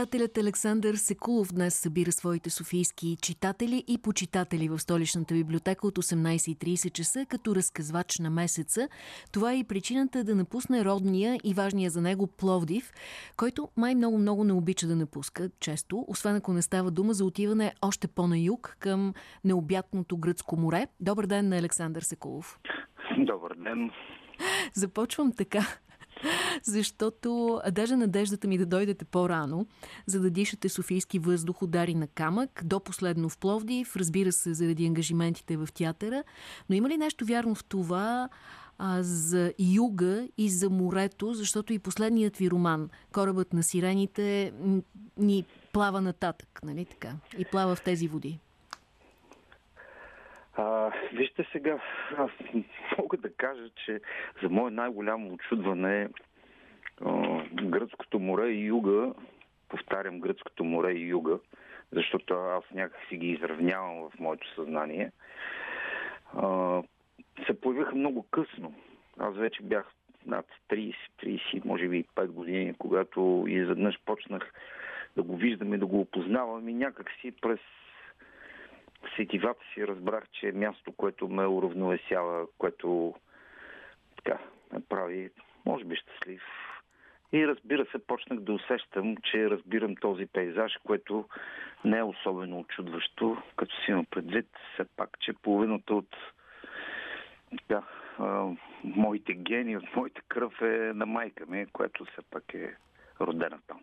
Читателят Александър Секулов днес събира своите софийски читатели и почитатели в столичната библиотека от 18.30 часа като разказвач на месеца. Това е и причината да напусне родния и важния за него Пловдив, който май много-много не обича да напуска често, освен ако не става дума за отиване още по-на юг към необятното гръцко море. Добър ден на Александър Секулов. Добър ден. Започвам така. Защото даже надеждата ми да дойдете по-рано, за да дишате софийски въздух удари на камък, до последно в Пловдив, разбира се, заради ангажиментите в театъра. Но има ли нещо вярно в това а, за юга и за морето, защото и последният ви роман, Корабът на сирените, ни плава нататък, нали така? И плава в тези води. А, вижте сега, аз мога да кажа, че за мое най-голямо очудване гръцкото море и юга, повтарям гръцкото море и юга, защото аз някак си ги изравнявам в моето съзнание, а, се появиха много късно. Аз вече бях над 30-30, може би 5 години, когато изведнъж почнах да го виждам и да го опознавам и някак си през сетивата си разбрах, че е място, което ме уравновесява, което така ме прави, може би, щастлив. И разбира се, почнах да усещам, че разбирам този пейзаж, което не е особено очудващо, като си има предвид все пак, че половината от така, а, моите гени, от моята кръв е на майка ми, което все пак е родена там.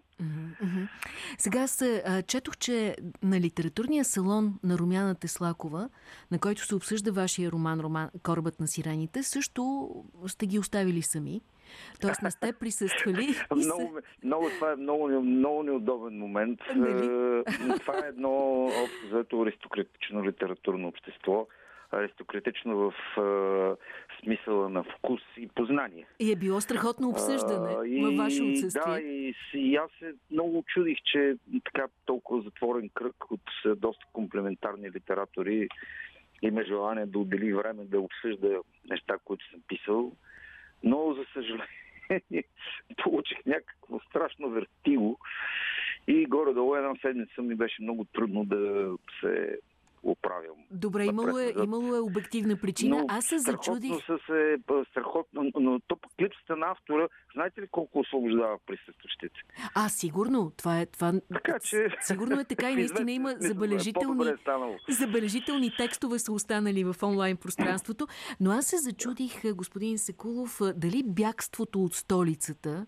Сега аз а, четох, че на литературния салон на Румяна Теслакова, на който се обсъжда вашия роман, роман Корабът на сирените, също сте ги оставили сами. Тоест не сте присъствали. много, много, това е много, много неудобен момент. Нали? Е, това е едно общо заето аристократично литературно общество аристократично в а, смисъла на вкус и познание. И е било страхотно обсъждане а, и, във ваше отсъствие. Да, и, и аз се много чудих, че така толкова затворен кръг от доста комплементарни литератори има желание да отдели време да обсъжда неща, които съм писал. Но, за съжаление, получих някакво страшно вертиго и горе-долу една седмица ми беше много трудно да се оправям. Добре, имало е, имало е обективна причина. Но Аз се зачудих... Се, е, страхотно, но то пък липсата на автора, знаете ли колко освобождава присъстващите? А, сигурно. Това е, това... Така, че... Сигурно е така и наистина има забележителни, е забележителни текстове са останали в онлайн пространството. Но аз се зачудих, господин Секулов, дали бягството от столицата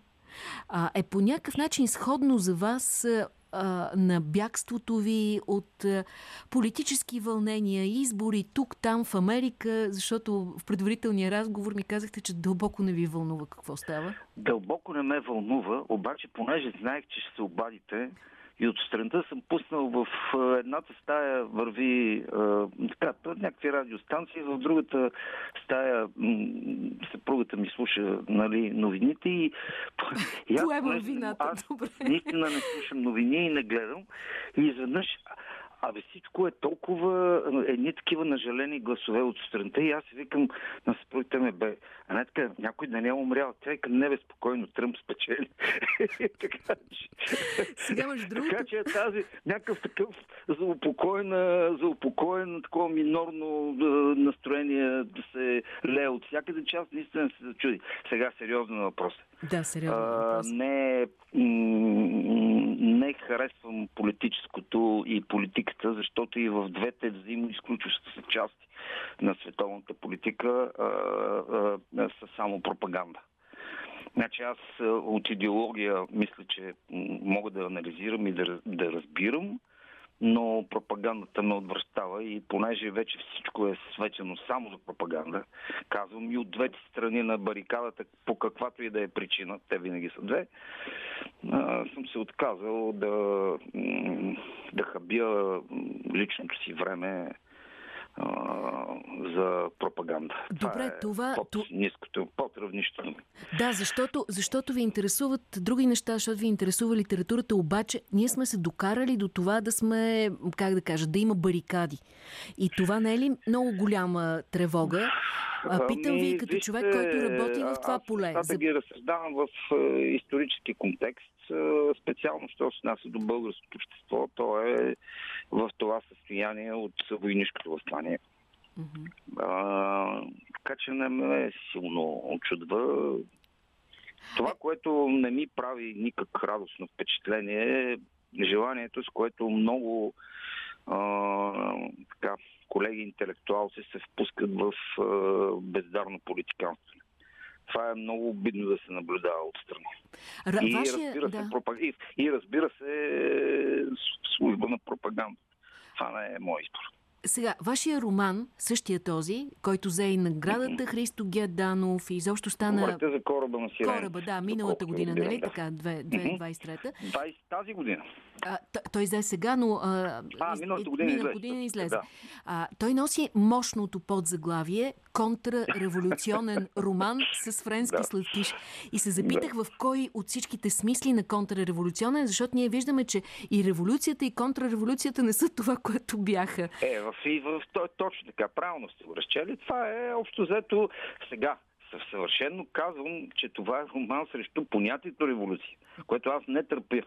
а, е по някакъв начин сходно за вас а, на бягството ви от а, политически вълнения, избори тук, там, в Америка, защото в предварителния разговор ми казахте, че дълбоко не ви вълнува какво става? Дълбоко не ме вълнува, обаче понеже знаех, че ще се обадите, и от страната съм пуснал в едната стая върви така, някакви радиостанции, в другата стая съпругата ми слуша нали, новините и... Поема вината, аз, добре. Наистина не слушам новини и не гледам. И изведнъж Абе всичко е толкова, едни такива нажалени гласове от страната и аз викам на съпругите ме, бе, а не така, някой да не е умрял. Тя към небе спокойно, Тръмп спечели. така, че, Сега между другото... така че тази някакъв такъв заупокоена, заупокоен, такова минорно настроение да се лее от всякъде част, наистина се зачуди. Сега сериозно въпрос. Да, сериозно. А, не, не харесвам политическото и политиката, защото и в двете взаимно изключващи се части на световната политика а, а, са само пропаганда. Значи аз от идеология мисля, че мога да анализирам и да, да разбирам, но пропагандата ме отвръщава и понеже вече всичко е свечено само за пропаганда, казвам и от двете страни на барикадата, по каквато и да е причина, те винаги са две, съм се отказал да, да хабя личното си време за пропаганда. Добре, това... Е под това... ниското, под равнището. Да, защото, защото ви интересуват други неща, защото ви интересува литературата, обаче ние сме се докарали до това да сме, как да кажа, да има барикади. И това не е ли много голяма тревога? А, питам ви, като човек, който работи в това аз поле. Аз да ги разсъждавам в е, исторически контекст специално, що се отнася до българското общество, то е в това състояние от войнишкото възстание. Mm-hmm. А, така че не ме силно очудва. Това, което не ми прави никак радостно впечатление е желанието, с което много а, така, колеги интелектуалци се впускат в а, бездарно политиканство. Това е много обидно да се наблюдава отстрани. Р- и, вашия, разбира се, да. пропаг... и, и разбира се служба на пропаганда. Това не е мой избор. Сега, вашия роман, същия този, който взе и наградата Христо Геданов и изобщо стана... Говорите за кораба на Сирен. Кораба, да, миналата година, нали така, 2023-та. Тази година. А, той взе сега, но... А, а миналата година, миналата година излезе. Да. А, той носи мощното подзаглавие контрреволюционен роман с френски да. сладкиш. И се запитах да. в кой от всичките смисли на контрреволюционен, защото ние виждаме, че и революцията, и контрреволюцията не са това, което бяха. Е, и в, в точно така, правилно сте го разчели. Това е общо взето сега съвършенно казвам, че това е роман срещу понятието революция, което аз не търпя.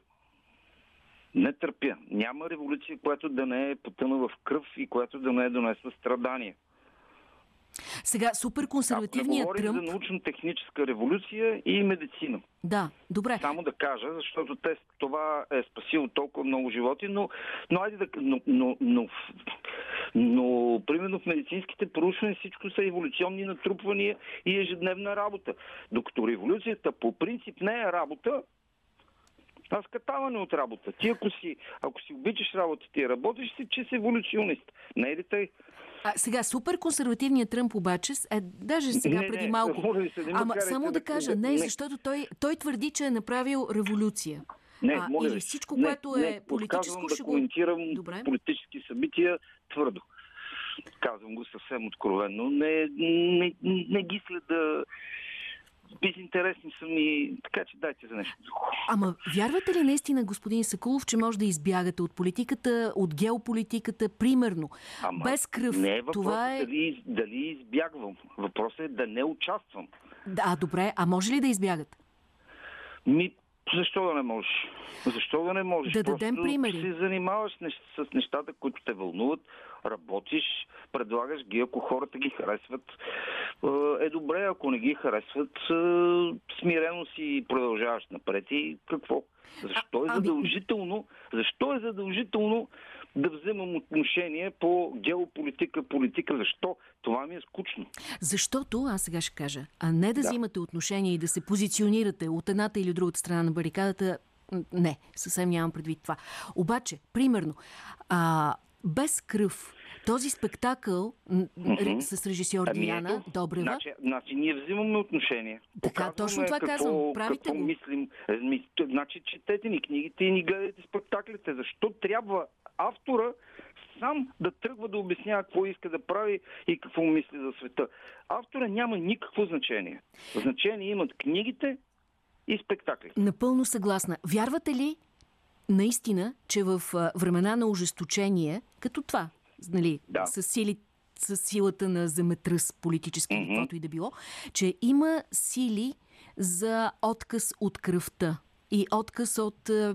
Не търпя. Няма революция, която да не е потънала в кръв и която да не е донесла страдания. Сега, суперконсервативният Ако Тръмп... за научно-техническа революция и медицина. Да, добре. Само да кажа, защото те, това е спасило толкова много животи, но, но, айде да, но, но, но, но, примерно в медицинските проучвания всичко са еволюционни натрупвания и ежедневна работа. Докато революцията по принцип не е работа, а скатаване от работа. Ти ако си, ако си обичаш работата и работиш си, че си еволюционист. Не е ли тъй? А, сега, супер консервативният Тръмп обаче, е, даже сега не, преди малко. Не, се, ама само да кажа, не, защото той, той твърди, че е направил революция. Не, а, или всичко, не, което не, е политическо, ще да го... коментирам Добре. политически събития твърдо. Казвам го съвсем откровенно. Не, не, не ги следа безинтересни са ми, така че дайте за нещо друго. Ама вярвате ли наистина, господин Сакулов, че може да избягате от политиката, от геополитиката, примерно, Ама без кръв? Не е въпрос Това е... дали, дали избягвам. Въпросът е да не участвам. Да, добре. А може ли да избягат? Ми, защо да не можеш? Защо да не можеш? Да дадем Просто примери. се занимаваш с нещата, които те вълнуват, работиш, предлагаш ги, ако хората ги харесват. Е добре, ако не ги харесват, смирено си продължаваш напред и какво? Защо е ами- задължително, защо е задължително да вземам отношение по геополитика, политика. Защо? Това ми е скучно. Защото, аз сега ще кажа, а не да, да. взимате отношение и да се позиционирате от едната или другата страна на барикадата, не, съвсем нямам предвид това. Обаче, примерно, а, без кръв, този спектакъл mm-hmm. с режисьор ами Диана ето, Добрева... Значи, значи ние взимаме отношение. Така, точно това какво, казвам. Правите какво го. мислим. Значи четете ни книгите и ни гледайте спектаклите. Защо трябва автора сам да тръгва да обяснява какво иска да прави и какво мисли за света. Автора няма никакво значение. Значение имат книгите и спектаклите. Напълно съгласна. Вярвате ли наистина, че в времена на ожесточение, като това, нали, да. с, сили, с силата на земетръс политически mm-hmm. каквото и да било, че има сили за отказ от кръвта и отказ от е,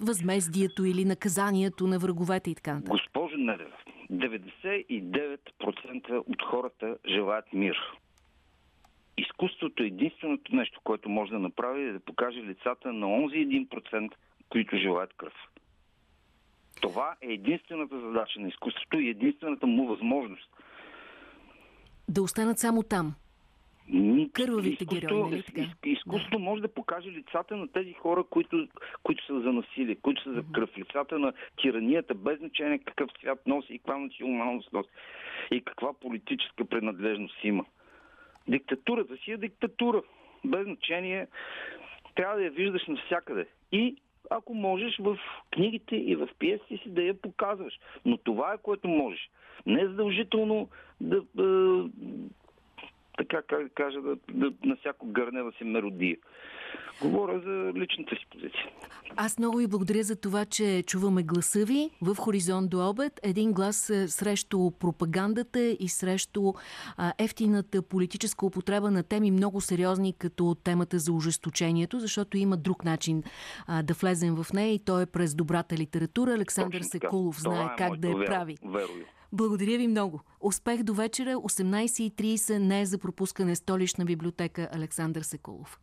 възмездието или наказанието на враговете и така нататък. Госпожо Недева, 99% от хората желаят мир. Изкуството е единственото нещо, което може да направи е да покаже лицата на онзи 1%, които желаят кръв. Това е единствената задача на изкуството и единствената му възможност. Да останат само там. Кървавите герои, нали така? Изкуството да. може да покаже лицата на тези хора, които, които са за насилие, които са за кръв, лицата на тиранията, без значение какъв свят носи и каква националност носи и каква политическа принадлежност има. Диктатурата си е диктатура. Без значение трябва да я виждаш навсякъде. И ако можеш в книгите и в пиесите си да я показваш. Но това е което можеш. Не е задължително да, така как кажа, да, да, на всяко гърне да се меродия. Говоря за личната си позиция. Аз много ви благодаря за това, че чуваме гласа ви в Хоризонт до обед. Един глас е, срещу пропагандата и срещу а, ефтината политическа употреба на теми много сериозни, като темата за ожесточението, защото има друг начин а, да влезем в нея и то е през добрата литература. Александър Точно Секулов знае е как да я прави. Верую. Благодаря ви много. Успех до вечера. 18.30 не е за пропускане столична библиотека Александър Секулов.